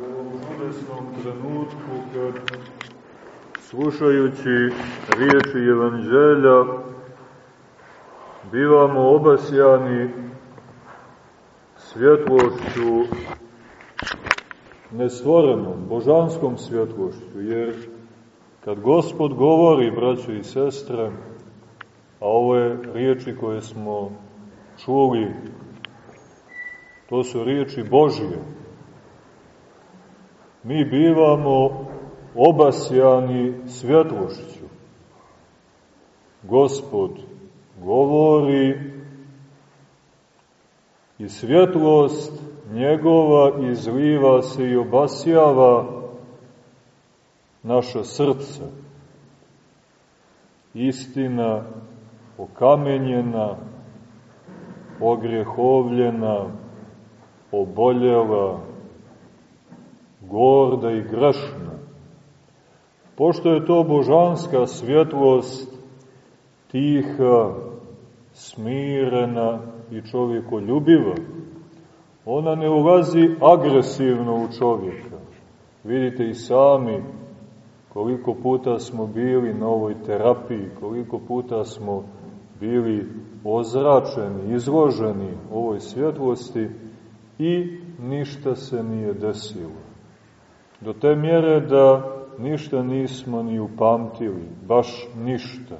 u čudesnom trenutku kad slušajući riječi Evanđelja bivamo obasjani svjetlošću nestvorenom, božanskom svjetlošću, jer kad Gospod govori, braćo i sestre, a ovo je riječi koje smo čuli, to su riječi Božije, mi bivamo obasjani svjetlošću. Gospod govori i svjetlost njegova izliva se i obasjava naša srca. Istina okamenjena, ogrjehovljena, oboljela, gorda i grešna. Pošto je to božanska svjetlost, tiha, smirena i čovjekoljubiva, ona ne ulazi agresivno u čovjeka. Vidite i sami koliko puta smo bili na ovoj terapiji, koliko puta smo bili ozračeni, izloženi ovoj svjetlosti i ništa se nije desilo. Do te mjere da ništa nismo ni upamtili, baš ništa.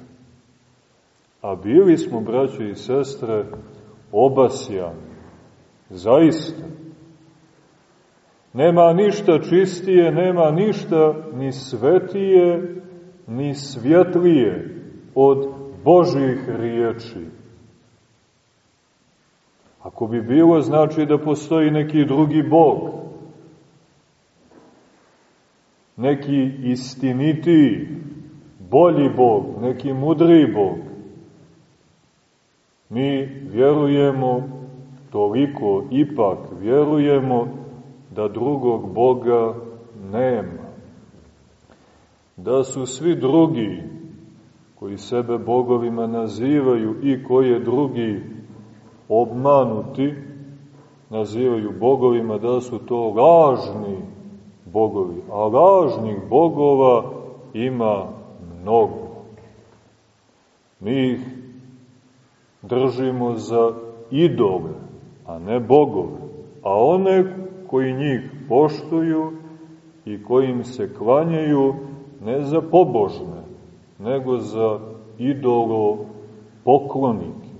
A bili smo, braće i sestre, obasjani. Zaista. Nema ništa čistije, nema ništa ni svetije, ni svjetlije od Božih riječi. Ako bi bilo, znači da postoji neki drugi Bog, neki istinitiji, bolji Bog, neki mudriji Bog. Mi vjerujemo, toliko ipak vjerujemo, da drugog Boga nema. Da su svi drugi, koji sebe bogovima nazivaju i koje drugi obmanuti, nazivaju bogovima, da su to lažni bogovi. A lažnih bogova ima mnogo. Mi ih držimo za idole, a ne bogove. A one koji njih poštuju i kojim se klanjaju ne za pobožne, nego za idolo poklonike.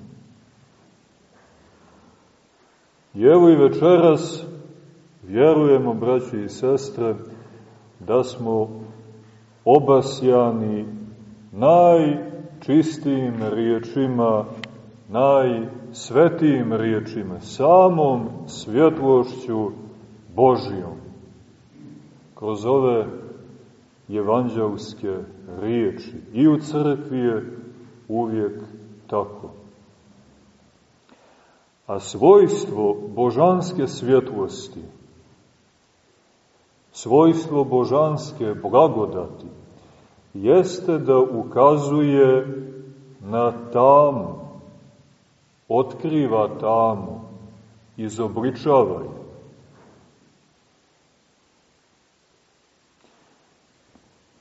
I evo i večeras vjerujemo, braći i sestre, da smo obasjani najčistijim riječima, najsvetijim riječima, samom svjetlošću Božijom. Kroz ove evanđelske riječi. I u crkvi je uvijek tako. A svojstvo božanske svjetlosti svojstvo božanske blagodati jeste da ukazuje na tamu, otkriva tamu, izobličava je.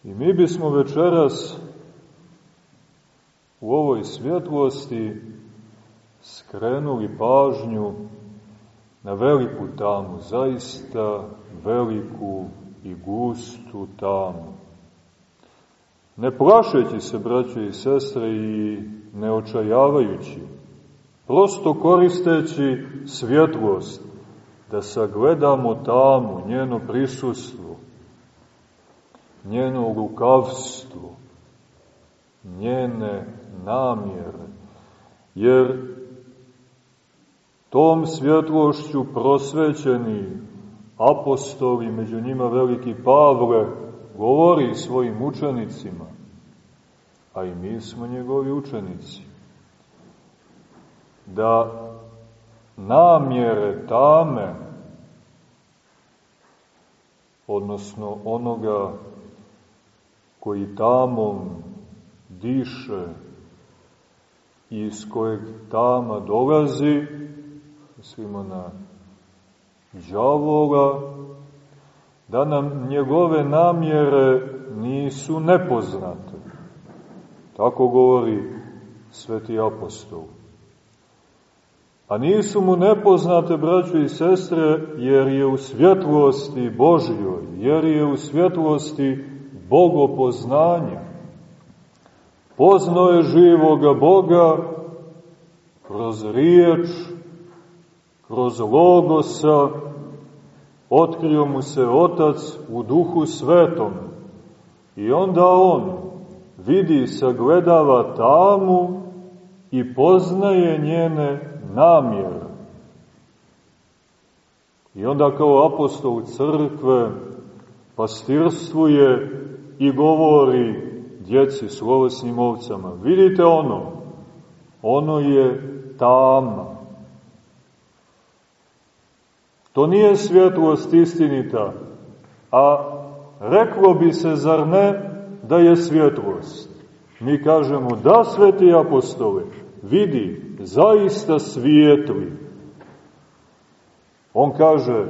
I mi bismo večeras u ovoj svjetlosti skrenuli pažnju na veliku tamu, zaista veliku i gustu tamu. Ne plašeći se, braće i sestre, i ne očajavajući, prosto koristeći svjetlost, da sagledamo tamu, njeno prisustvo, njeno lukavstvo, njene namjere, jer tom svjetlošću prosvećeni apostoli, među njima veliki Pavle, govori svojim učenicima, a i mi smo njegovi učenici, da namjere tame, odnosno onoga koji tamom diše i iz kojeg tama dolazi, mislimo na đavola, da nam njegove namjere nisu nepoznate. Tako govori sveti apostol. A nisu mu nepoznate, braćo i sestre, jer je u svjetlosti Božjoj, jer je u svjetlosti bogopoznanja. Poznao je živoga Boga kroz riječ, kroz logosa, otkrio mu se Otac u duhu svetom. I onda on vidi, sagledava tamu i poznaje njene namjere. I onda kao apostol crkve pastirstvuje i govori djeci, slovesnim ovcama. Vidite ono, ono je tama. To nije svjetlost istinita, a reklo bi se, zar ne, da je svjetlost. Mi kažemo, da, sveti apostole, vidi, zaista svijetli. On kaže,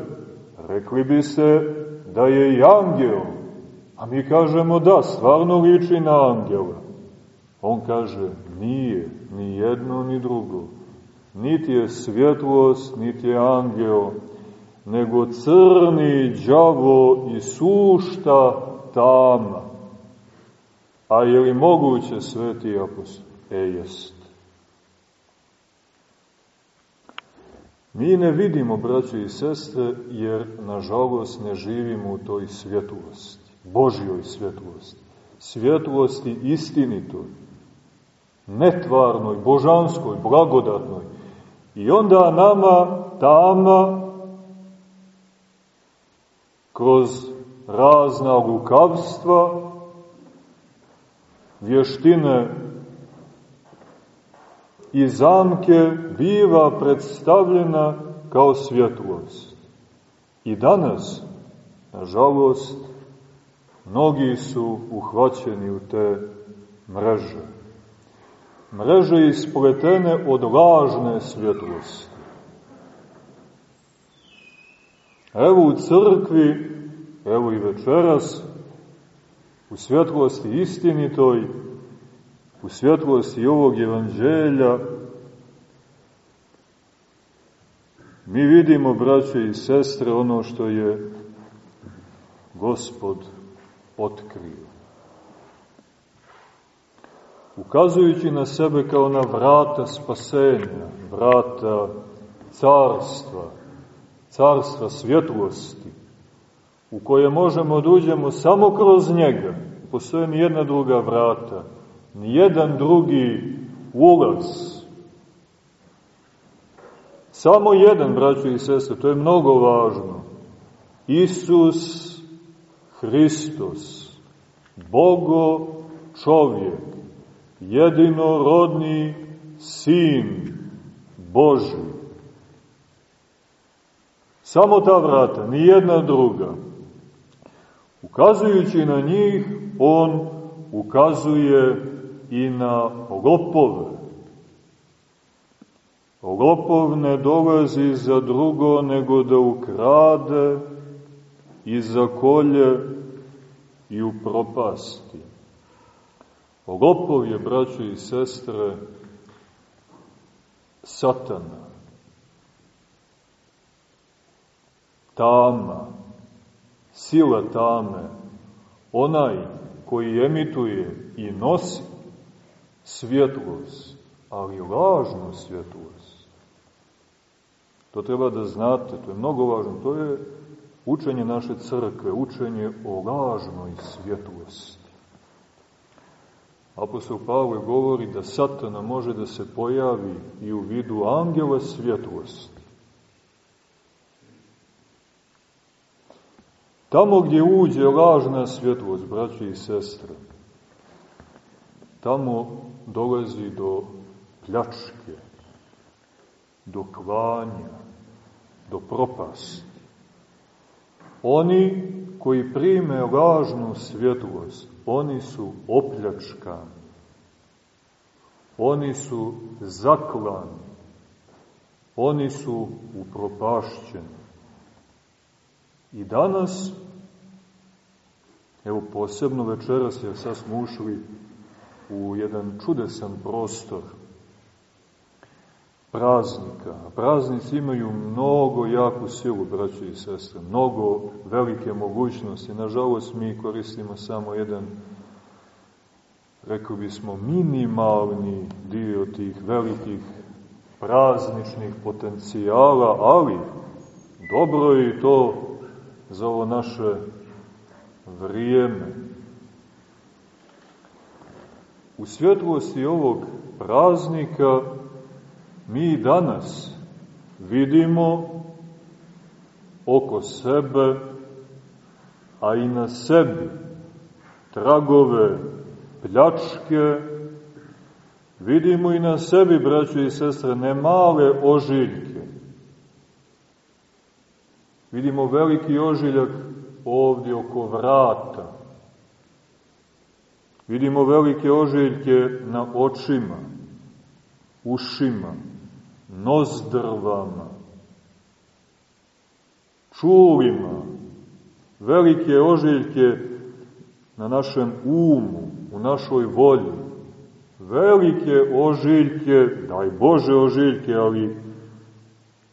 rekli bi se da je i angel, a mi kažemo da, stvarno liči na angela. On kaže, nije, ni jedno, ni drugo. Niti je svjetlost, niti je angel, nego crni đavo i sušta tama. A je li moguće, sveti apostol? E, jest. Mi ne vidimo, braće i sestre, jer, nažalost, ne živimo u toj svjetlosti, Božjoj svjetlosti, svjetlosti istinitoj, netvarnoj, božanskoj, blagodatnoj. I onda nama tama kroz razna lukavstva, vještine i zamke biva predstavljena kao svjetlost. I danas, nažalost, mnogi su uhvaćeni u te mreže. Mreže ispletene od lažne svjetlosti. Evo u crkvi, evo i večeras, u svjetlosti istinitoj, u svjetlosti ovog evanđelja, mi vidimo, braće i sestre, ono što je Gospod otkrio. Ukazujući na sebe kao na vrata spasenja, vrata carstva, carstva svjetlosti, u koje možemo da uđemo samo kroz njega, postoje ni jedna druga vrata, nijedan drugi ulaz. Samo jedan, braćo i sestre, to je mnogo važno. Isus Hristos, Bogo čovjek, jedinorodni Sin Boži. Samo ta vrata, ni jedna druga. Ukazujući na njih, on ukazuje i na lopove. Lopov ne dolazi za drugo nego da ukrade i za kolje i u propasti. Lopov je, braćo i sestre, satana. Tama, sila tame, onaj koji emituje i nosi svjetlost, ali lažnu svjetlost. To treba da znate, to je mnogo važno. To je učenje naše crkve, učenje o lažnoj svjetlosti. Apostol Pavle govori da satana može da se pojavi i u vidu angela svjetlosti. Tamo gdje uđe lažna svjetlost, braći i sestre, tamo dolazi do pljačke, do klanja, do propasti. Oni koji prime lažnu svjetlost, oni su opljačkani. Oni su zaklani. Oni su upropašćeni. I danas Evo posebno večeras, jer sad smo ušli u jedan čudesan prostor praznika. Praznici imaju mnogo jaku silu, braće i sestre, mnogo velike mogućnosti. Nažalost, mi koristimo samo jedan, rekao bismo, minimalni dio tih velikih prazničnih potencijala, ali dobro je to za ovo naše vrijeme. U svjetlosti ovog praznika mi danas vidimo oko sebe, a i na sebi, tragove pljačke, vidimo i na sebi, braćo i sestre, ne male ožiljke. Vidimo veliki ožiljak ovdje oko vrata. Vidimo velike ožiljke na očima, ušima, nozdrvama, čulima, velike ožiljke na našem umu, u našoj volji, velike ožiljke, daj Bože ožiljke, ali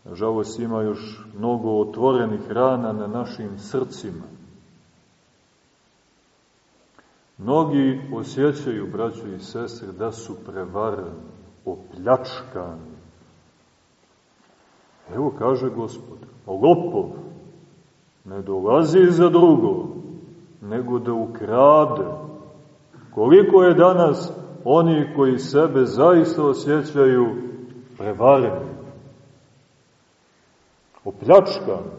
nažalost ima još mnogo otvorenih rana na našim srcima. Mnogi osjećaju, braćo i sestre, da su prevarani, opljačkani, Evo kaže gospod, lopov ne dolazi za drugo, nego da ukrade. Koliko je danas oni koji sebe zaista osjećaju prevareni, opljačkani,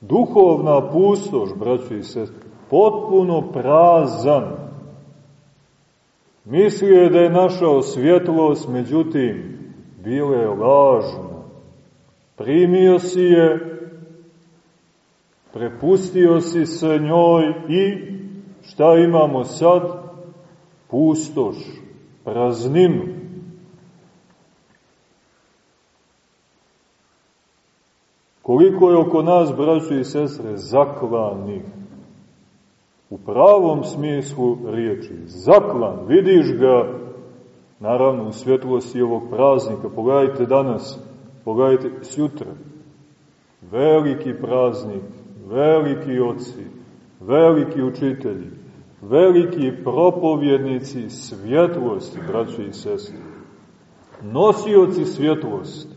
duhovna pustoš, braćo i sest, potpuno prazan. Mislio je da je našao svjetlost, međutim, bile je lažno primio si je, prepustio si se njoj i šta imamo sad? Pustoš, prazninu. Koliko je oko nas, braćo i sestre, zaklanih, u pravom smislu riječi, zaklan, vidiš ga, naravno u svjetlosti ovog praznika, pogledajte danas, Pogledajte, sjutra, veliki praznik, veliki oci, veliki učitelji, veliki propovjednici svjetlosti, braćo i sestri, nosioci svjetlosti.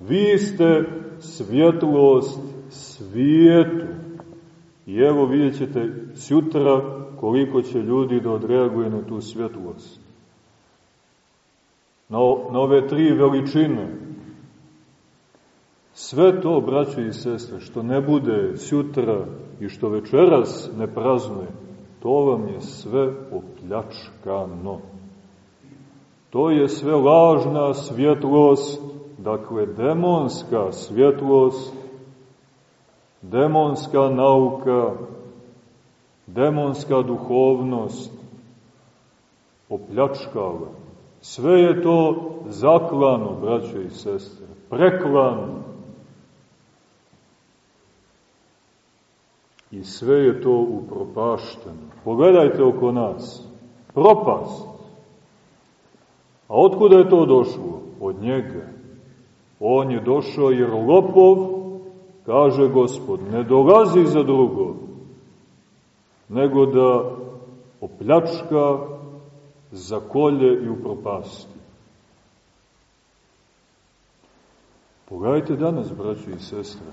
Vi ste svjetlost svijetu. I evo vidjet ćete sutra koliko će ljudi da odreaguje na tu svjetlost. Na, na ove tri veličine, Sve to, braćo i sestre, što ne bude sutra i što večeras ne praznuje, to vam je sve opljačkano. To je sve lažna svjetlost, dakle demonska svjetlost, demonska nauka, demonska duhovnost, opljačkava. Sve je to zaklano, braćo i sestre, preklano. I sve je to upropašteno. Pogledajte oko nas. Propast. A otkuda je to došlo? Od njega. On je došao jer lopov, kaže gospod, ne dolazi za drugo, nego da opljačka, zakolje i upropasti. Pogledajte danas, braćo i sestre,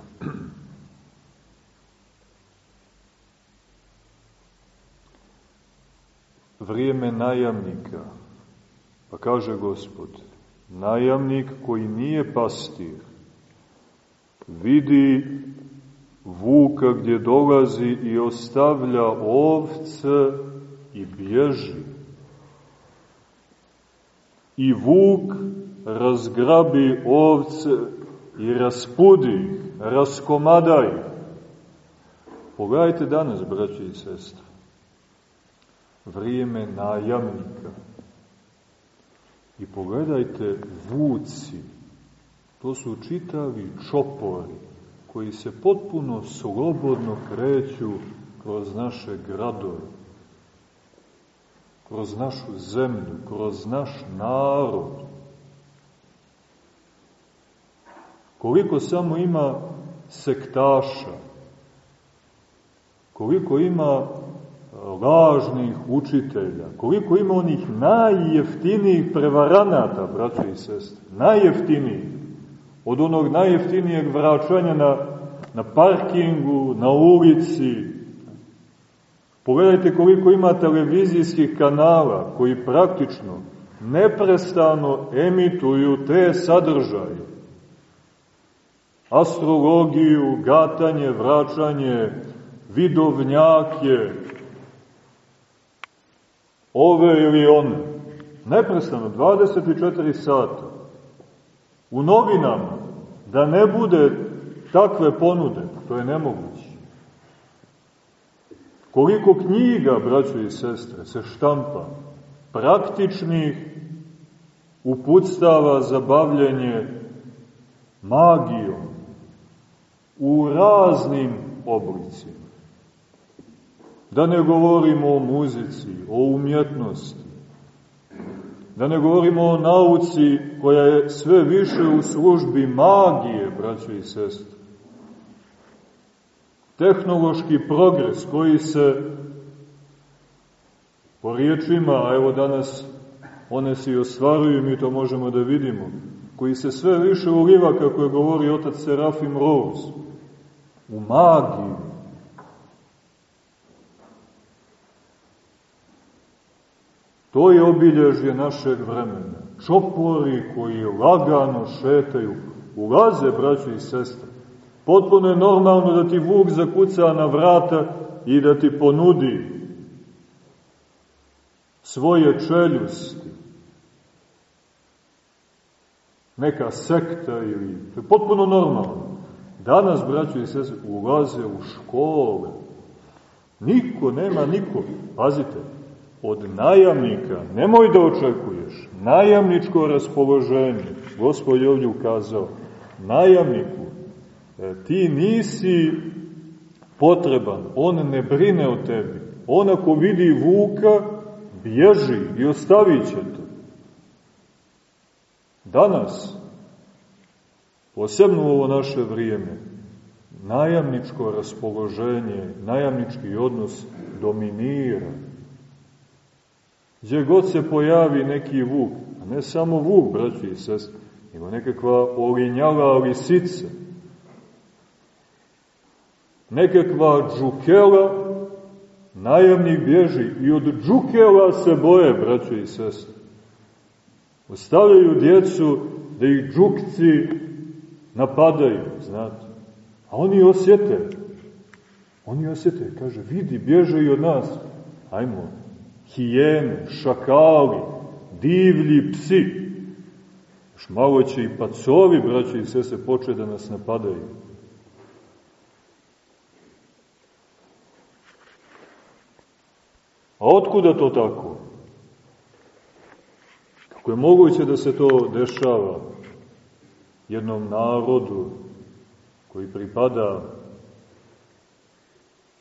vrijeme najamnika. Pa kaže gospod, najamnik koji nije pastir, vidi vuka gdje dolazi i ostavlja ovce i bježi. I vuk razgrabi ovce i raspudi, raskomadaj. Pogledajte danas, braći i sestre vrijeme najamnika. I pogledajte vuci, to su čitavi čopori koji se potpuno slobodno kreću kroz naše gradove, kroz našu zemlju, kroz naš narod. Koliko samo ima sektaša, koliko ima lažnih učitelja, koliko ima onih najjeftinijih prevaranata, braćo i sestre, najjeftinijih, od onog najjeftinijeg vraćanja na, na parkingu, na ulici. Pogledajte koliko ima televizijskih kanala koji praktično neprestano emituju te sadržaje. Astrologiju, gatanje, vraćanje, vidovnjake, ove ili one. Neprestano, 24 sata. U novinama, da ne bude takve ponude, to je nemoguće. Koliko knjiga, braćo i sestre, se štampa, praktičnih uputstava za bavljenje magijom u raznim oblicima. Da ne govorimo o muzici, o umjetnosti. Da ne govorimo o nauci koja je sve više u službi magije, braćo i sestre. Tehnološki progres koji se po riječima, a evo danas one se i ostvaruju, mi to možemo da vidimo, koji se sve više uliva, kako je govori otac Serafim Rose, u magiju, To je obilježje našeg vremena. Čopori koji lagano šetaju, ulaze, braćo i sestre. Potpuno je normalno da ti vuk zakuca na vrata i da ti ponudi svoje čeljusti. Neka sekta ili... To je potpuno normalno. Danas, braćo i sestre, ulaze u škole. Niko, nema niko. Pazite, od najamnika, nemoj da očekuješ, najamničko raspoloženje, Gospod je ovdje ukazao, najamniku, e, ti nisi potreban, on ne brine o tebi, on ako vidi vuka, bježi i ostavit će to. Danas, posebno u ovo naše vrijeme, najamničko raspoloženje, najamnički odnos dominira Gdje god se pojavi neki vuk, a ne samo vuk, braći i sest, ima nekakva olinjava lisica, nekakva džukela, najavnih bježi i od džukela se boje, braći i sest. Ostavljaju djecu da ih džukci napadaju, znate. A oni osjete, oni osjete, kaže, vidi, bježe i od nas. Ajmo, hijene, šakali, divlji psi. Još malo će i pacovi, braći i sese, poče da nas napadaju. A otkuda to tako? Kako je moguće da se to dešava jednom narodu koji pripada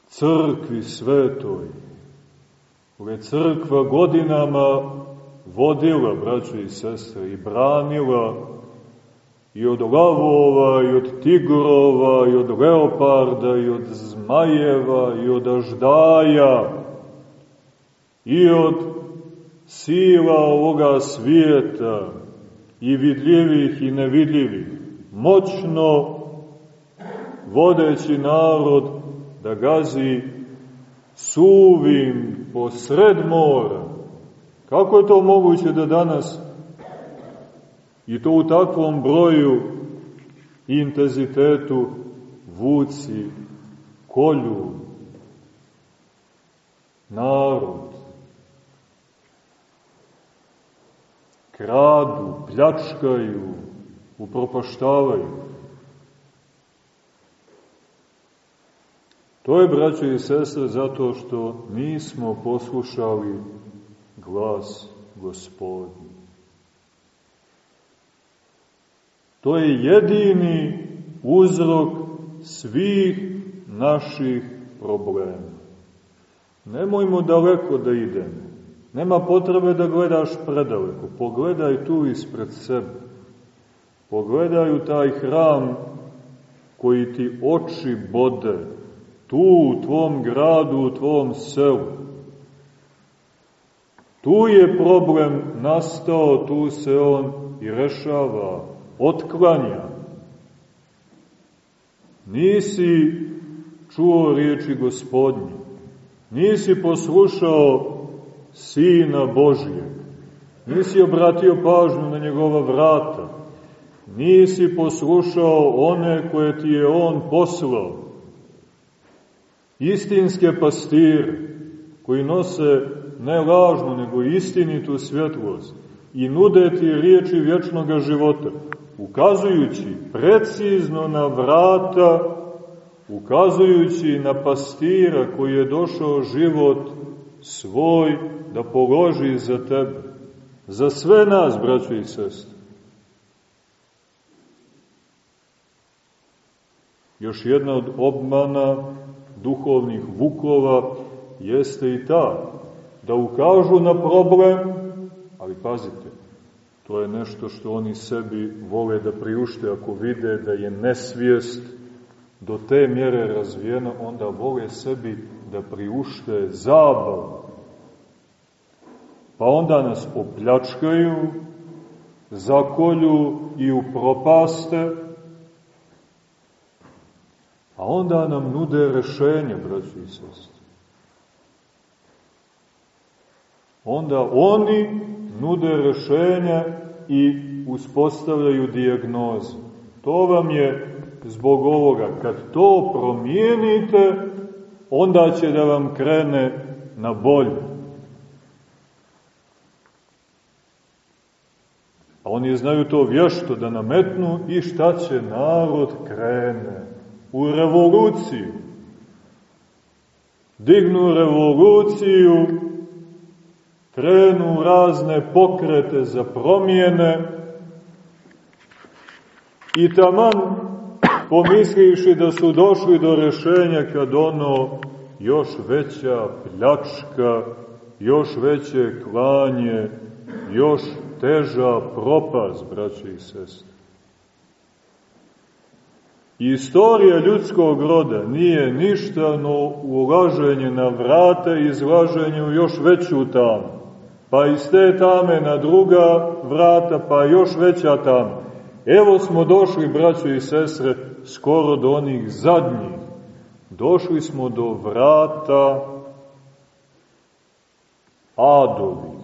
crkvi svetoj, koga je crkva godinama vodila, braćo i sestre, i branila i od lavova, i od tigrova, i od leoparda, i od zmajeva, i od aždaja, i od sila ovoga svijeta, i vidljivih i nevidljivih, moćno vodeći narod da gazi suvim po sred mora. Kako je to moguće da danas i to u takvom broju i intenzitetu vuci, kolju, narod, kradu, pljačkaju, upropaštavaju. To je, braćo i sestre, zato što nismo poslušali glas gospodin. To je jedini uzrok svih naših problema. Nemojmo daleko da idemo. Nema potrebe da gledaš predaleko. Pogledaj tu ispred sebe. Pogledaj u taj hram koji ti oči bode. Tu u tvom gradu, u tvom selu. Tu je problem nastao, tu se on i rešava, otklanja. Nisi čuo riječi gospodnje, nisi poslušao Sina Božijeg, nisi obratio pažnju na njegova vrata, nisi poslušao one koje ti je On poslao, istinske pastire, koji nose ne lažnu, nego istinitu svjetlost i nude ti riječi vječnog života, ukazujući precizno na vrata, ukazujući na pastira koji je došao život svoj da položi za tebe, za sve nas, braćo i sestre. Još jedna od obmana duhovnih vukova jeste i ta, da ukažu na problem, ali pazite, to je nešto što oni sebi vole da priušte ako vide da je nesvijest do te mjere razvijena, onda vole sebi da priušte zabavu. Pa onda nas opljačkaju, zakolju i upropaste, a onda nam nude rešenje, braći i sestri. Onda oni nude rešenja i uspostavljaju dijagnozu. To vam je zbog ovoga. Kad to promijenite, onda će da vam krene na bolje. A oni znaju to vješto da nametnu i šta će narod krene? U revoluciju. Dignu revoluciju, krenu razne pokrete za promjene i taman pomislivši da su došli do rešenja kad ono još veća pljačka, još veće klanje, još teža propast, braće i sestre. Istorija ljudskog roda nije ništa no ulaženje na vrata i izlaženje u još veću tamu. Pa iz te tame na druga vrata, pa još veća tama. Evo smo došli, braćo i sestre, skoro do onih zadnjih. Došli smo do vrata adovih.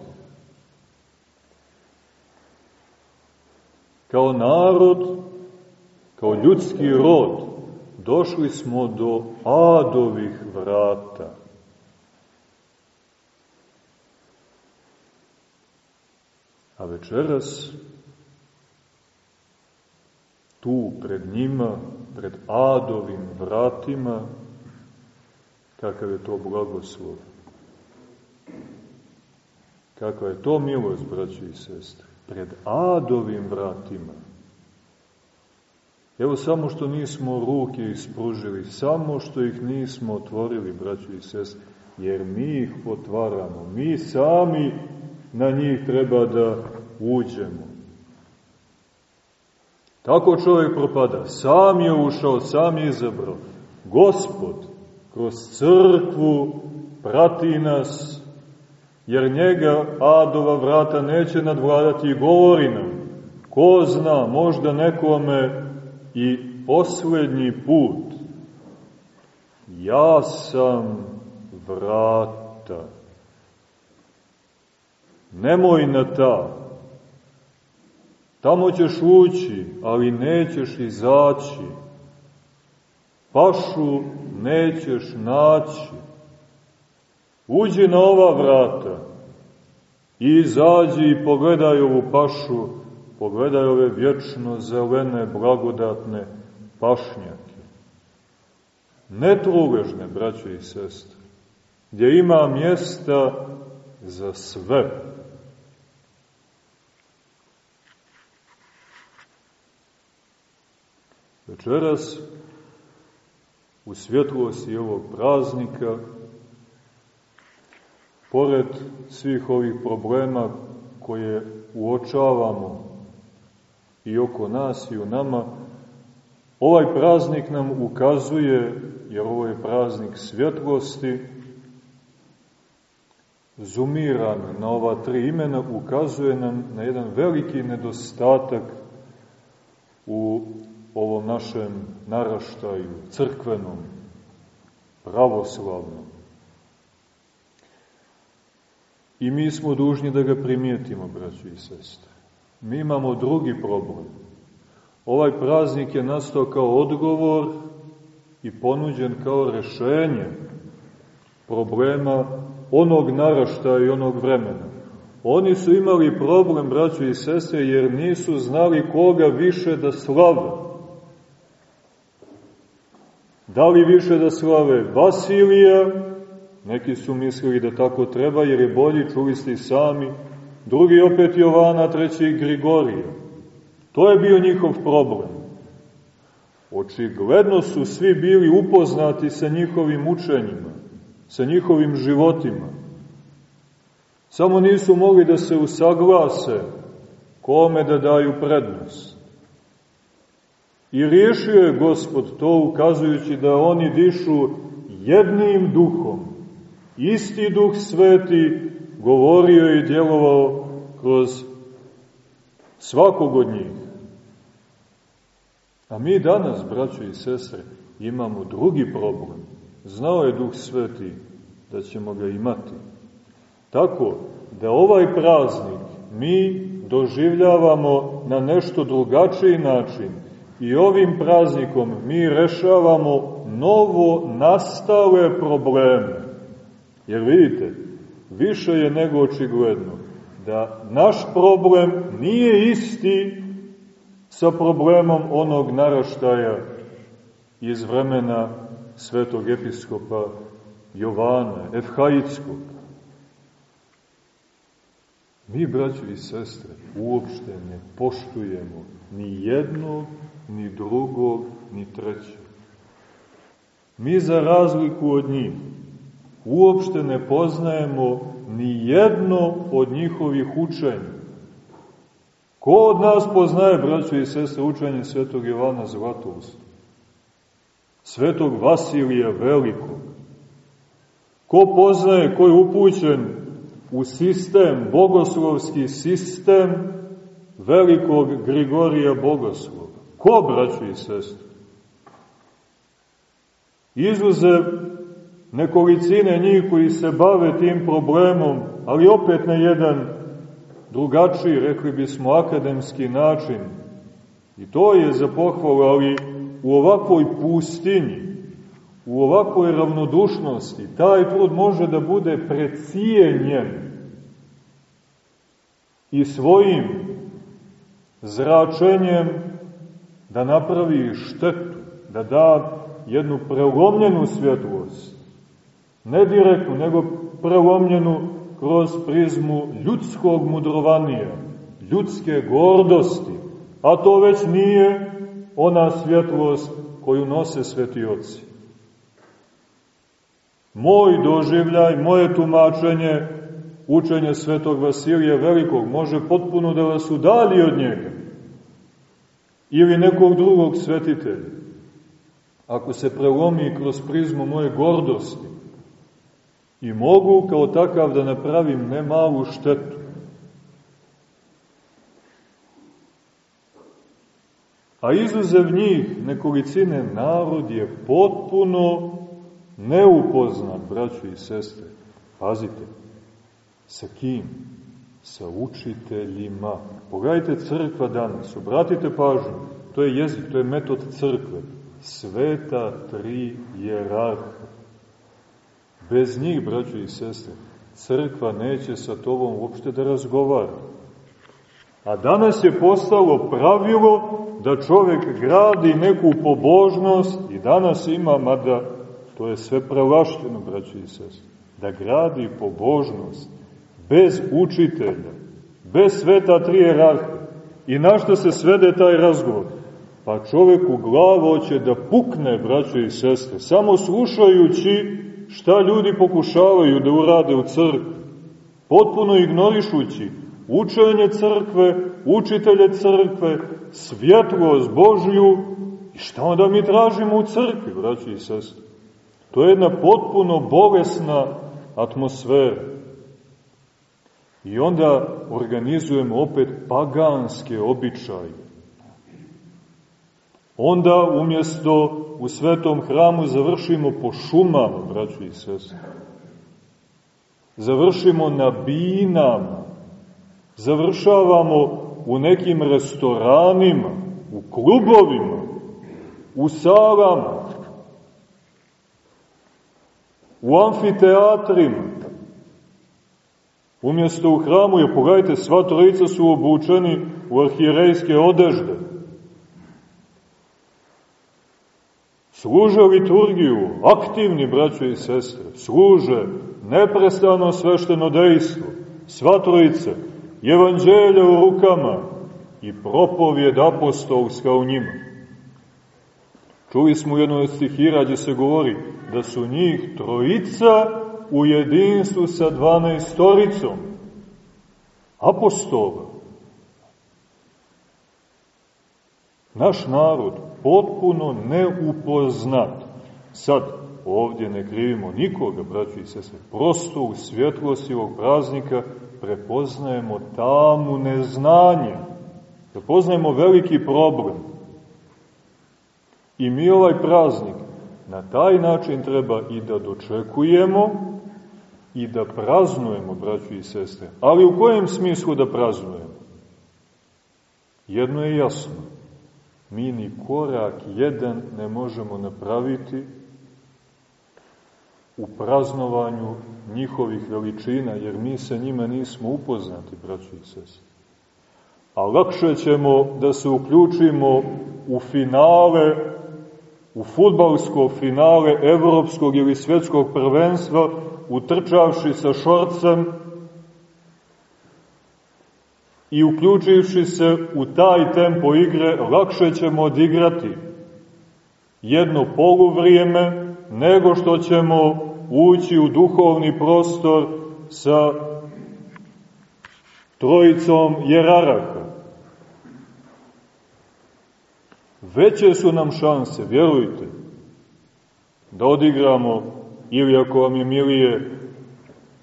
Kao narod, kao ljudski rod, došli smo do adovih vrata. A večeras tu pred njima, pred adovim vratima, kakav je to blagoslov. Kakva je to milost, braći i sestre, pred adovim vratima. Evo samo što nismo ruke ispružili, samo što ih nismo otvorili, braći i sestre, jer mi ih otvaramo. Mi sami na njih treba da uđemo. Tako čovjek propada. Sam je ušao, sam je izabrao. Gospod kroz crkvu prati nas, jer njega adova vrata neće nadvladati i govori nam. Ko zna, možda nekome i posljednji put. Ja sam vrata. Nemoj na ta, Tamo ćeš ući, ali nećeš izaći. Pašu nećeš naći. Uđi na ova vrata i izađi i pogledaj ovu pašu, pogledaj ove vječno zelene, blagodatne pašnjake. Netruležne, braće i sestre, gdje ima mjesta za sve. Večeras, u svjetlosti ovog praznika, pored svih ovih problema koje uočavamo i oko nas i u nama, ovaj praznik nam ukazuje, jer ovo je praznik svjetlosti, zumiran na ova tri imena, ukazuje nam na jedan veliki nedostatak u ovom našem naraštaju, crkvenom, pravoslavnom. I mi smo dužni da ga primijetimo, braći i sestre. Mi imamo drugi problem. Ovaj praznik je nastao kao odgovor i ponuđen kao rešenje problema onog naraštaja i onog vremena. Oni su imali problem, braćo i sestre, jer nisu znali koga više da slave. Da li više da slave Vasilija, neki su mislili da tako treba, jer je bolji, čuli ste i sami, drugi opet Jovana, treći Grigorija. To je bio njihov problem. Očigledno su svi bili upoznati sa njihovim učenjima, sa njihovim životima. Samo nisu mogli da se usaglase kome da daju prednost. I riješio je Gospod to ukazujući da oni dišu jednim duhom. Isti duh sveti govorio i djelovao kroz svakog od njih. A mi danas, braćo i sestre, imamo drugi problem. Znao je duh sveti da ćemo ga imati. Tako da ovaj praznik mi doživljavamo na nešto drugačiji način i ovim praznikom mi rešavamo novo nastale probleme. Jer vidite, više je nego očigledno da naš problem nije isti sa problemom onog naraštaja iz vremena svetog episkopa Jovana, Evhaitskog. Mi, braćo i sestre, uopšte ne poštujemo ni jednog, ni drugog, ni trećeg. Mi, za razliku od njih, uopšte ne poznajemo ni jedno od njihovih učenja. Ko od nas poznaje, braćo i sestre, učenje svetog Jovana Zlatovosta? Svetog Vasilija Velikog? Ko poznaje, ko je upućen u sistem, bogoslovski sistem velikog Grigorija Bogoslova? Ko, braćo i sestre? Izuzev nekolicine njih koji se bave tim problemom, ali opet na jedan drugačiji, rekli bismo, akademski način. I to je za pohvalu, ali u ovakvoj pustinji, u ovakvoj ravnodušnosti, taj trud može da bude precijenjen i svojim zračenjem da napravi štetu, da da jednu prelomljenu svjetlost, ne direktnu, nego prelomljenu kroz prizmu ljudskog mudrovanija, ljudske gordosti, a to već nije ona svjetlost koju nose sveti oci. Moj doživljaj, moje tumačenje, učenje svetog Vasilija Velikog može potpuno da vas udali od njega ili nekog drugog svetitelja. Ako se prelomi kroz prizmu moje gordosti, i mogu kao takav da napravim nemalu štetu. A izuzev njih nekolicine narod je potpuno neupoznan, braćo i sestre. Pazite, sa kim? Sa učiteljima. Pogledajte crkva danas, obratite pažnju, to je jezik, to je metod crkve. Sveta tri jerarha. Bez njih, braćo i sestre, crkva neće sa tobom uopšte da razgovara. A danas je postalo pravilo da čovek gradi neku pobožnost i danas ima, mada to je sve prelašteno, braćo i sestre, da gradi pobožnost bez učitelja, bez sveta tri jerarha. I na što se svede taj razgovor? Pa čovek u glavu će da pukne, braćo i sestre, samo slušajući šta ljudi pokušavaju da urade u crkvi, potpuno ignorišući učenje crkve, učitelje crkve, svjetlost Božju i šta onda mi tražimo u crkvi, braći i sestri. To je jedna potpuno bolesna atmosfera. I onda organizujemo opet paganske običaje. Onda umjesto u svetom hramu završimo po šumama, braću i sestre. Završimo na binama. Završavamo u nekim restoranima, u klubovima, u salama, u amfiteatrima. Umjesto u hramu, jer pogledajte, sva trojica su obučeni u arhijerejske odežde. Služe liturgiju, aktivni braćo i sestre, služe neprestano svešteno dejstvo, sva trojica, evanđelja u rukama i propovjed apostolska u njima. Čuli smo u jednoj stihira gdje se govori da su njih trojica u jedinstvu sa dvanaestoricom apostola. Naš narod potpuno neupoznat. Sad, ovdje ne krivimo nikoga, braći i sese, prosto u svjetlosti ovog praznika prepoznajemo tamu neznanja, prepoznajemo veliki problem. I mi ovaj praznik na taj način treba i da dočekujemo i da praznujemo, braći i sestre. Ali u kojem smislu da praznujemo? Jedno je jasno mi ni korak jedan ne možemo napraviti u praznovanju njihovih veličina, jer mi sa njima nismo upoznati, braći i sese. A lakše ćemo da se uključimo u finale, u futbalsko finale evropskog ili svetskog prvenstva, utrčavši sa šorcem i uključivši se u taj tempo igre, lakše ćemo odigrati jedno poluvrijeme nego što ćemo ući u duhovni prostor sa trojicom jeraraka. Veće su nam šanse, vjerujte, da odigramo, ili ako vam je milije,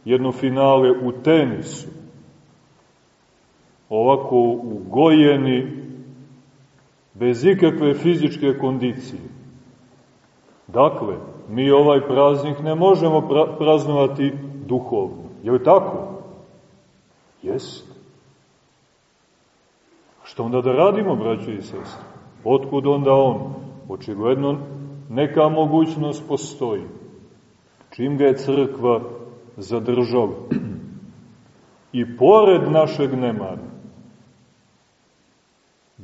jedno finale u tenisu, ovako ugojeni, bez ikakve fizičke kondicije. Dakle, mi ovaj praznik ne možemo pra praznovati duhovno. Je li tako? Jest. Što onda da radimo, braćo i sestre? Otkud onda on? Očigledno neka mogućnost postoji. Čim ga je crkva zadržala. I pored našeg nemara,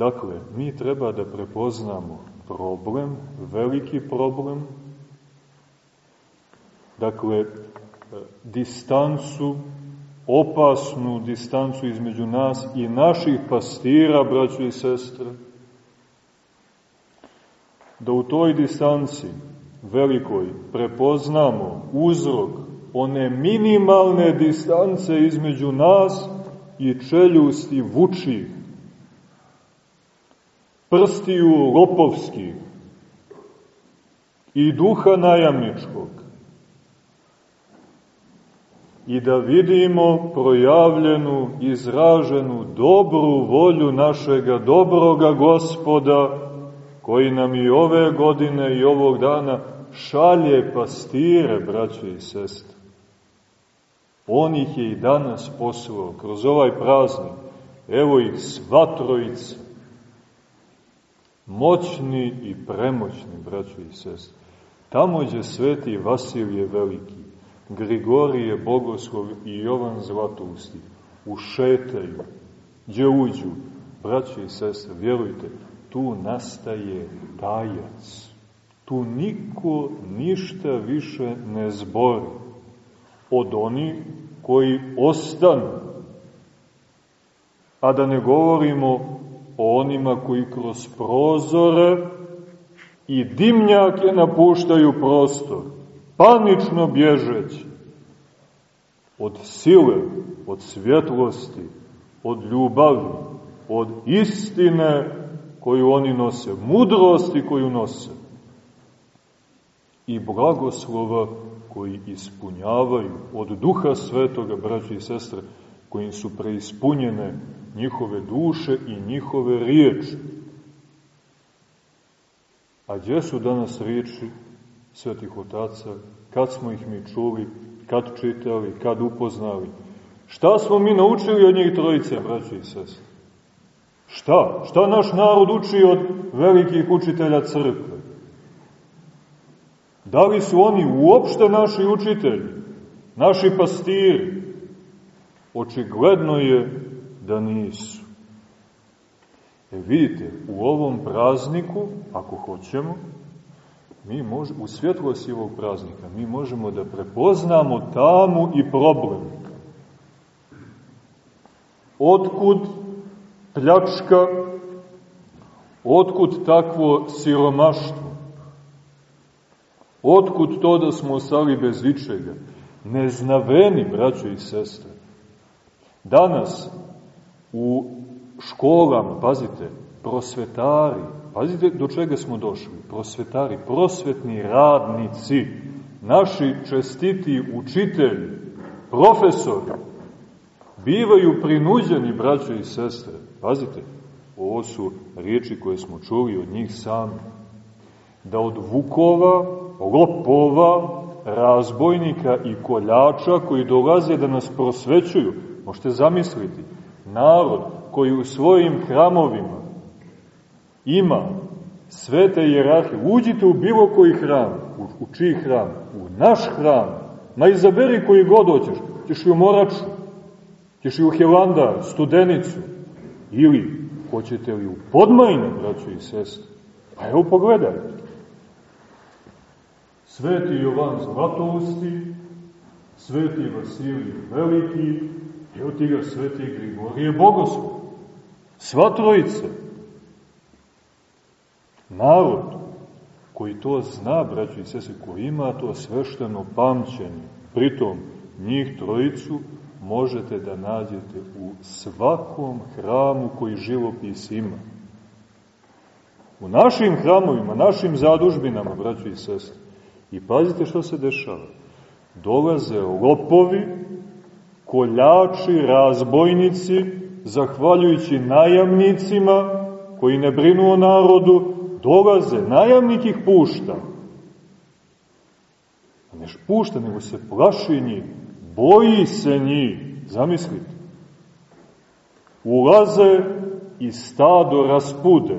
Dakle, mi treba da prepoznamo problem, veliki problem, dakle, distancu, opasnu distancu između nas i naših pastira, braćo i sestre, da u toj distanci velikoj prepoznamo uzrok one minimalne distance između nas i čeljusti vučih, prstiju lopovskih i duha najamničkog i da vidimo projavljenu, izraženu dobru volju našega dobroga gospoda, koji nam i ove godine i ovog dana šalje pastire, braće i sestre. On ih je i danas poslao kroz ovaj praznik. Evo ih sva trojica moćni i premoćni, braćo i sest. Tamo gdje sveti Vasilije Veliki, Grigorije Bogoslov i Jovan Zlatusti ušetaju, gdje uđu, braćo i sestre, vjerujte, tu nastaje tajac. Tu niko ništa više ne zbori od onih koji ostanu. A da ne govorimo onima koji kroz prozore i dimnjake napuštaju prostor. panično bježeći od sile, od svjetlosti, od ljubavi, od istine koju oni nose, mudrosti koju nose i blagoslova koji ispunjavaju od duha svetoga, braći i sestre, kojim su preispunjene njihove duše i njihove riječi. A gdje su danas riječi svetih otaca? Kad smo ih mi čuli? Kad čitali? Kad upoznali? Šta smo mi naučili od njih trojice, braći i sestre? Šta? Šta naš narod uči od velikih učitelja crkve? Da li su oni uopšte naši učitelji, naši pastiri? Očigledno je da nisu. E vidite, u ovom prazniku, ako hoćemo, mi može, u svjetlosti ovog praznika, mi možemo da prepoznamo tamu i problem. Otkud pljačka, otkud takvo siromaštvo? Otkud to da smo ostali bez ičega? Neznaveni, braćo i sestre. Danas u školama, pazite, prosvetari, pazite do čega smo došli, prosvetari, prosvetni radnici, naši čestiti učitelji, profesori, bivaju prinuđeni, braćo i sestre, pazite, ovo su riječi koje smo čuli od njih sami, da od vukova, lopova, razbojnika i koljača koji dolaze da nas prosvećuju, možete zamisliti, narod koji u svojim hramovima ima svete jerarhije, uđite u bilo koji hram, u, u čiji hram, u naš hram, ma izaberi koji god hoćeš, ćeš i u Moraču, ćeš i u Hilandar, Studenicu, ili hoćete li u Podmajne, braćo i sestre, pa evo pogledajte. Sveti Jovan Zlatousti, Sveti Vasilij Veliki, evo ti ga Sveti Grigorije Bogoslov. Sva trojica. Narod koji to zna, braći i sese, koji ima to svešteno pamćenje, pritom njih trojicu možete da nađete u svakom hramu koji živopis ima. U našim hramovima, našim zadužbinama, braći i sestre. I pazite što se dešava. Dolaze lopovi, koljači, razbojnici, zahvaljujući najamnicima koji ne brinu o narodu, dolaze, najamnik ih pušta. Ne pušta, nego se plaši njih, boji se njih, zamislite. Ulaze i stado raspude.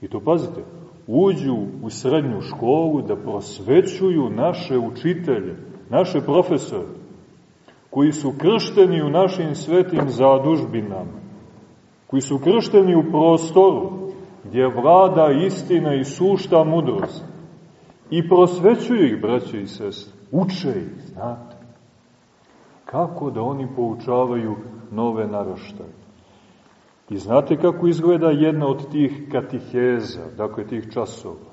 I to pazite, uđu u srednju školu da prosvećuju naše učitelje, naše profesore koji su kršteni u našim svetim zadužbinama, koji su kršteni u prostoru gdje vlada istina i sušta mudrost. I prosvećuju ih, braće i sestre, uče ih, znate. Kako da oni poučavaju nove naraštaje? I znate kako izgleda jedna od tih katiheza, dakle tih časova?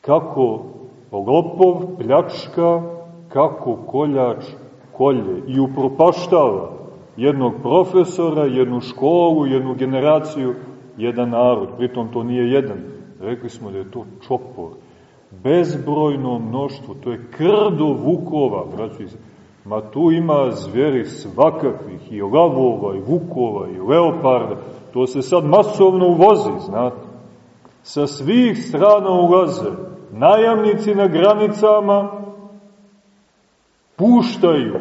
Kako lopov pljačka kako koljač kolje i upropaštava jednog profesora, jednu školu, jednu generaciju, jedan narod. Pritom to nije jedan. Rekli smo da je to čopor. Bezbrojno mnoštvo. To je krdo vukova, braći. Ma tu ima zveri svakakvih, i lavova, i vukova, i leoparda. To se sad masovno uvozi, znate. Sa svih strana ulaze najamnici na granicama puštaju,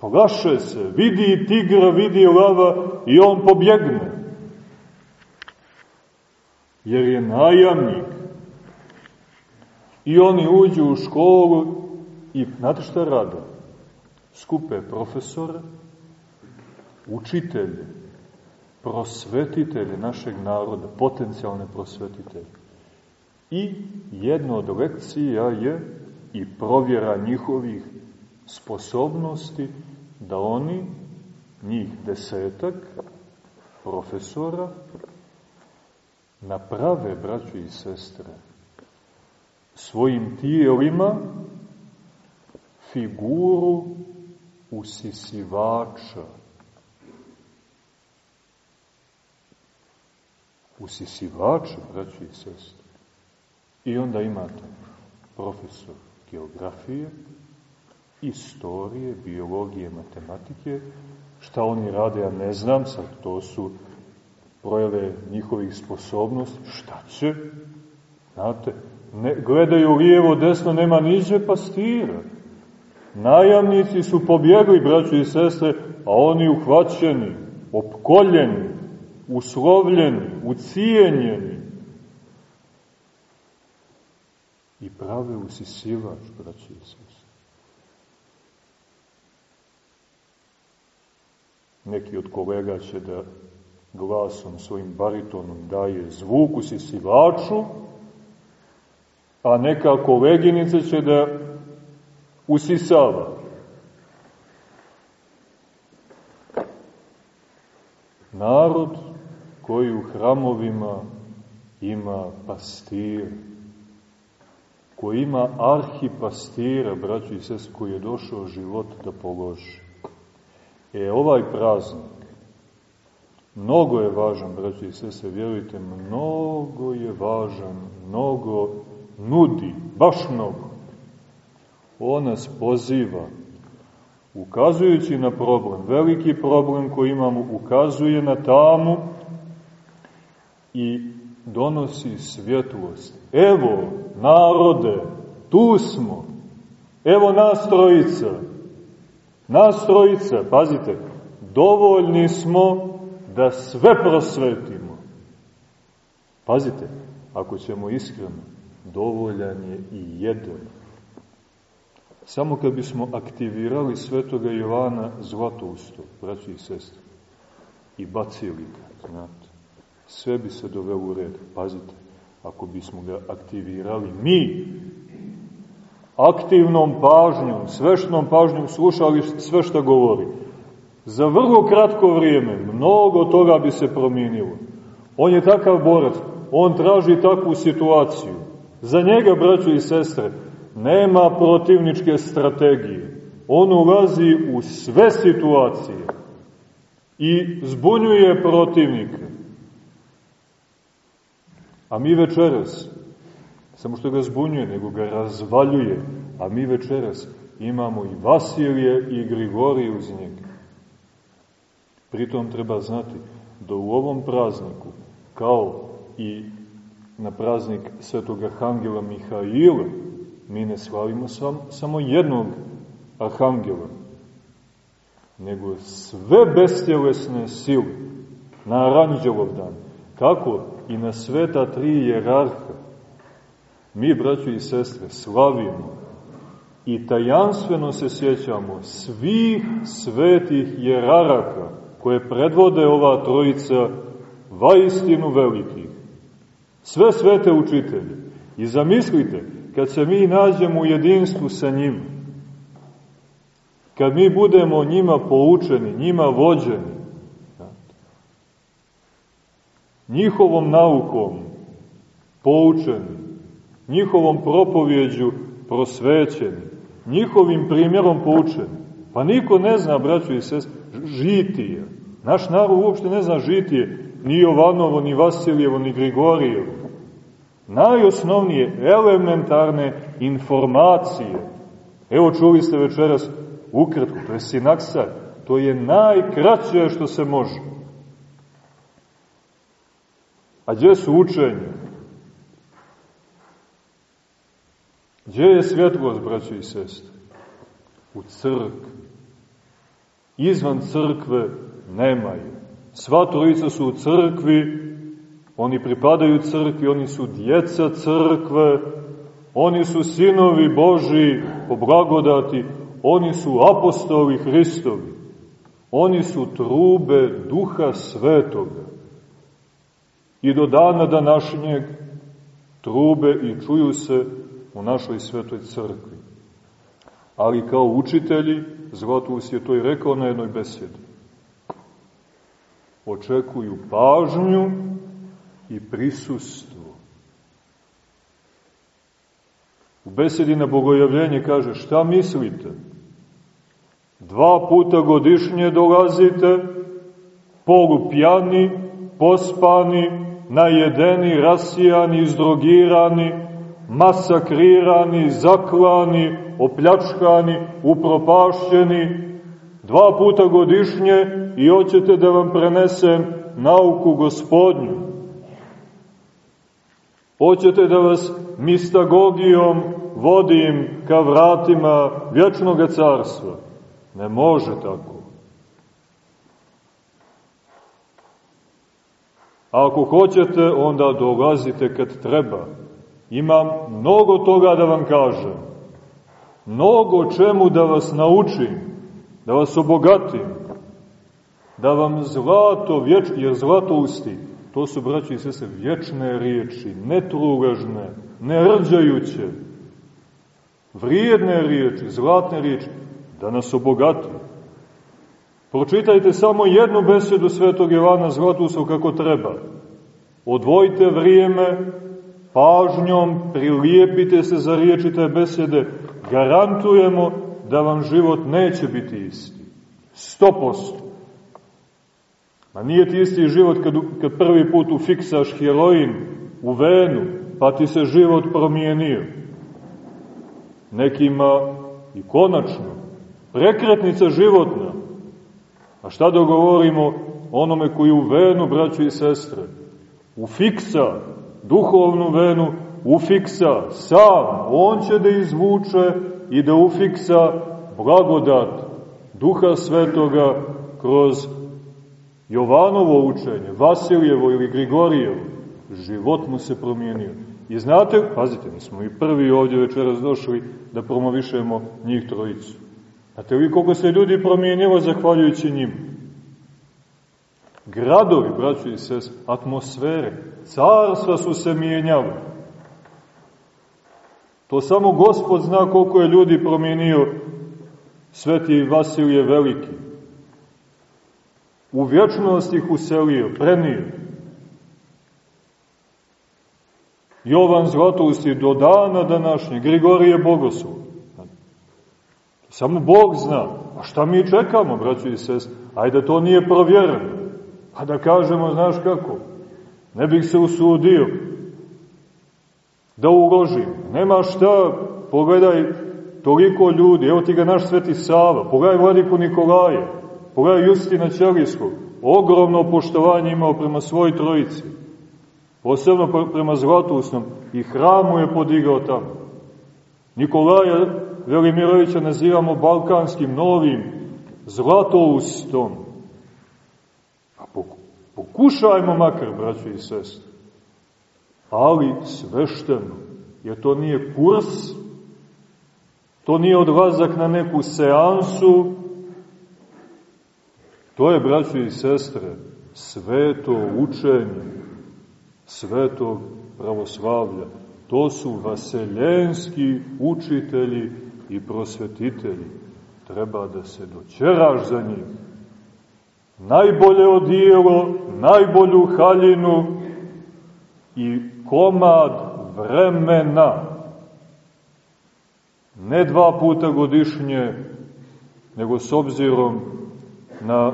plaše se, vidi tigra, vidi lava i on pobjegne. Jer je najamnik. I oni uđu u školu i, znate šta rade? Skupe profesore, učitelje, prosvetitelje našeg naroda, potencijalne prosvetitelje. I jedna od lekcija je i provjera njihovih sposobnosti da oni, njih desetak, profesora, naprave, braćo i sestre, svojim tijelima figuru usisivača. Usisivača, braćo i sestre. I onda imate profesor geografije, istorije, biologije, matematike, šta oni rade, ja ne znam, sad to su projeve njihovih sposobnosti, šta će? Znate, ne, gledaju lijevo, desno, nema niđe pastira. Najamnici su pobjegli, braćo i sestre, a oni uhvaćeni, opkoljeni, uslovljeni, ucijenjeni. I prave usisivač, braćo i sestre. Neki od kolega će da glasom svojim baritonom daje zvuk usisivaču, a neka koleginica će da usisava. Narod koji u hramovima ima pastir, koji ima arhipastira, braću i sest, koji je došao život da položi. E, ovaj praznik, mnogo je važan, braću i sese, vjerujte, mnogo je važan, mnogo nudi, baš mnogo. On nas poziva, ukazujući na problem, veliki problem koji imamo, ukazuje na tamu i donosi svjetlost. Evo, narode, tu smo. Evo nas trojica. Nas trojica, pazite, dovoljni smo da sve prosvetimo. Pazite, ako ćemo iskreno, dovoljan je i jedan. Samo kad bismo aktivirali svetoga Jovana Zlatousto, braći i sestri, i bacili ga, znate, sve bi se dovelo u red. Pazite, ako bismo ga aktivirali mi, aktivnom pažnjom, svešnom pažnjom slušali sve što govori, za vrlo kratko vrijeme mnogo toga bi se promijenilo. On je takav borac, on traži takvu situaciju. Za njega, braćo i sestre, nema protivničke strategije. On ulazi u sve situacije i zbunjuje protivnika. A mi večeras, samo što ga zbunjuje, nego ga razvaljuje, a mi večeras imamo i Vasilije i Grigorije uz njega. Pritom treba znati da u ovom prazniku, kao i na praznik Svetog Arhangela Mihaila, mi ne slavimo sam, samo jednog Arhangela, nego sve bestjelesne sile na Aranđelov dan. Kako? I na sveta tri jerarha. Mi, braćo i sestre, slavimo i tajanstveno se sjećamo svih svetih jeraraka koje predvode ova trojica vaistinu velikih. Sve svete učitelje. I zamislite, kad se mi nađemo u jedinstvu sa njima, kad mi budemo njima poučeni, njima vođeni, njihovom naukom poučeni, njihovom propovjeđu prosvećeni, njihovim primjerom poučeni. Pa niko ne zna, braćo i sest, žitije. Naš narod uopšte ne zna žitije, ni Jovanovo, ni Vasiljevo, ni Grigorijevo. Najosnovnije, elementarne informacije. Evo čuli ste večeras ukratko, to je sinaksar, to je najkraće što se može. A gdje su učenje? Gdje je svjetlost, braćo i sestre? U crkvi. Izvan crkve nema je. Sva trojica su u crkvi, oni pripadaju crkvi, oni su djeca crkve, oni su sinovi Boži po blagodati, oni su apostoli Hristovi, oni su trube duha svetoga. I do dana današnjeg trube i čuju se u našoj svetoj crkvi. Ali kao učitelji, Zlatus je to i rekao na jednoj besedi, očekuju pažnju i prisustvo. U besedi na bogojavljenje kaže šta mislite? Dva puta godišnje dolazite, polupjani, pospani, najedeni, rasijani, izdrogirani, masakrirani, zaklani, opljačkani, upropašćeni, dva puta godišnje i hoćete da vam prenesem nauku gospodnju. Hoćete da vas mistagogijom vodim ka vratima vječnog carstva. Ne može tako. A ako hoćete, onda dolazite kad treba. Imam mnogo toga da vam kažem. Mnogo čemu da vas naučim, da vas obogatim, da vam zlato, vječ, jer zlato usti, to su, braći i sese, vječne riječi, netrugažne, nerđajuće, vrijedne riječi, zlatne riječi, da nas obogati. Pročitajte samo jednu besedu svetog Jovana Zlatusa kako treba. Odvojite vrijeme, pažnjom, prilijepite se za riječi te besede, garantujemo da vam život neće biti isti. Sto posto. Ma nije ti isti život kad, kad prvi put ufiksaš heroin u venu, pa ti se život promijenio. Nekima i konačno. Prekretnica životna. A šta da govorimo onome koji u venu, braćo i sestre, ufiksa duhovnu venu, ufiksa sam, on će da izvuče i da ufiksa blagodat Duha Svetoga kroz Jovanovo učenje, Vasiljevo ili Grigorijevo, život mu se promijenio. I znate, pazite, mi smo i prvi ovdje večeras došli da promovišemo njih trojicu. Znate li koliko se ljudi promijenilo zahvaljujući njim? Gradovi, braći i sest, atmosfere, carstva su se mijenjali. To samo Gospod zna koliko je ljudi promijenio sveti Vasilije Veliki. U vječnost ih uselio, prenio. Jovan Zlatousti do dana današnje, Grigorije Bogoslov. Samo Bog zna. A šta mi čekamo, braći i sest? Ajde, to nije provjereno. A da kažemo, znaš kako? Ne bih se usudio da uložim. Nema šta, pogledaj toliko ljudi, evo ti ga naš sveti Sava, pogledaj vladiku Nikolaja, pogledaj Justina Ćelijskog, ogromno poštovanje imao prema svoj trojici, posebno prema Zlatusnom, i hramu je podigao tamo. Nikolaja Velimirovića nazivamo balkanskim, novim, zlatoustom. A pokušajmo makar, braći i sestri ali svešteno, jer to nije kurs, to nije odlazak na neku seansu, to je, braći i sestre, sveto učenje, svetog pravoslavlja. To su vaseljenski učitelji i prosvetitelji. Treba da se doćeraš za njih. Najbolje odijelo, najbolju haljinu i komad vremena, ne dva puta godišnje, nego s obzirom na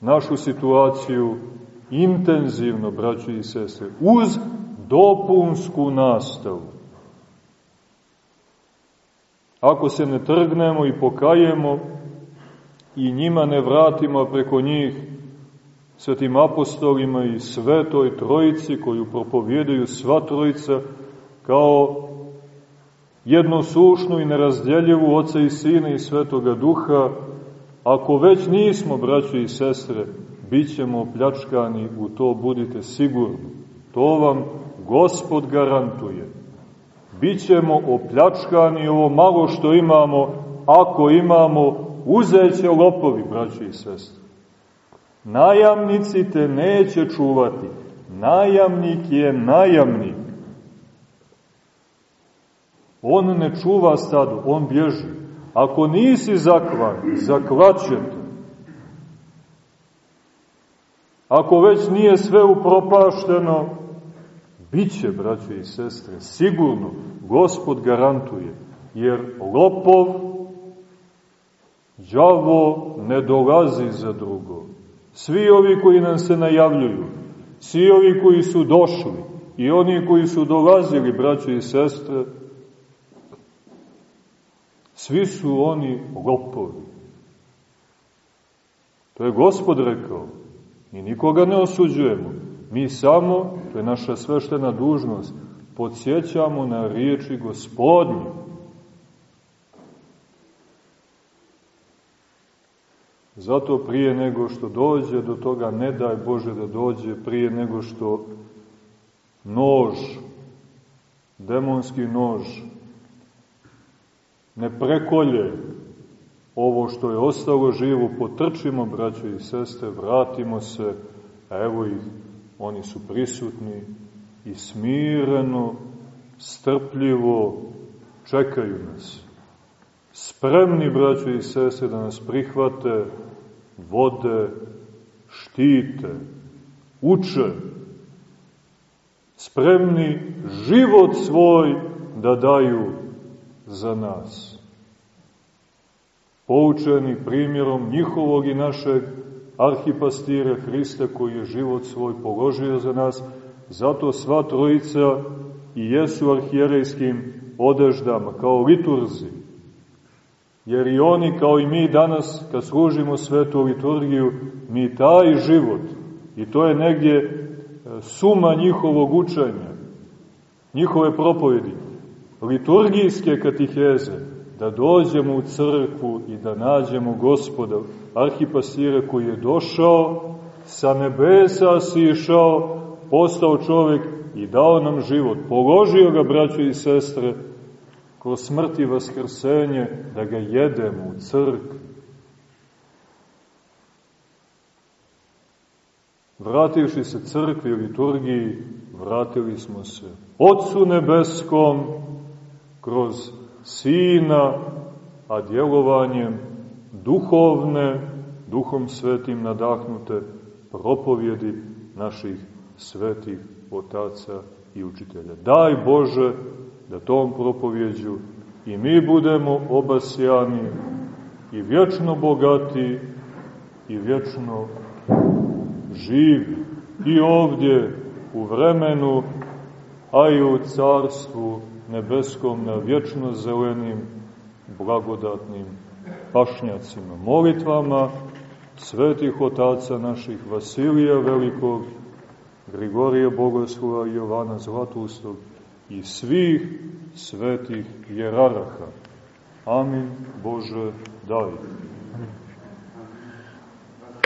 našu situaciju intenzivno, braći i sese, uz dopunsku nastavu. Ako se ne trgnemo i pokajemo i njima ne vratimo preko njih svetim apostolima i svetoj trojici koju propovjedaju sva trojica kao jednosušnu i nerazdjeljivu Oca i Sina i Svetoga Duha, ako već nismo, braći i sestre, bit ćemo pljačkani, u to budite sigurni. To vam Gospod garantuje. Bićemo opljačkani ovo malo što imamo, ako imamo, uzeće lopovi, braći i sestre. Najamnici te neće čuvati. Najamnik je najamnik. On ne čuva stadu, on bježi. Ako nisi zakvan, zakvaćete. Ako već nije sve upropašteno, bit će, braćo i sestre, sigurno, Gospod garantuje, jer lopov, đavo ne dolazi za drugo. Svi ovi koji nam se najavljuju, svi ovi koji su došli i oni koji su dolazili, braćo i sestre, svi su oni lopovi. To je Gospod rekao. Mi nikoga ne osuđujemo. Mi samo, to je naša sveštena dužnost, podsjećamo na riječi gospodnje. Zato prije nego što dođe do toga, ne daj Bože da dođe, prije nego što nož, demonski nož, ne prekolje ovo što je ostalo živo, potrčimo, braćo i sestre, vratimo se, a evo ih, oni su prisutni i smireno, strpljivo čekaju nas. Spremni, braćo i sestre, da nas prihvate, vode, štite, uče, spremni život svoj da daju za nas. Poučeni primjerom njihovog i našeg arhipastira Hrista koji je život svoj položio za nas, zato sva trojica i jesu arhijerejskim odeždama, kao liturzi. Jer i oni, kao i mi danas, kad služimo svetu liturgiju, mi taj život, i to je negdje e, suma njihovog učenja, njihove propovedi, liturgijske katiheze, da dođemo u crkvu i da nađemo gospoda, arhipasira koji je došao, sa nebesa sišao, postao čovjek i dao nam život. Položio ga, braćo i sestre, kroz smrt i vaskrsenje, da ga jedemo u crkvi. Vrativši se crkvi i liturgiji, vratili smo se Otcu nebeskom kroz Sina, a djelovanjem duhovne, duhom svetim nadahnute propovjedi naših svetih otaca i učitelja. Daj Bože da tom propovjeđu i mi budemo obasjani i vječno bogati i vječno živi i ovdje u vremenu, a i u carstvu nebeskom na vječno zelenim blagodatnim pašnjacima, molitvama svetih otaca naših Vasilija Velikog, Grigorija Bogoslova Jovana Zlatustog i svih svetih jeraraha. Amin Bože daj. Amin.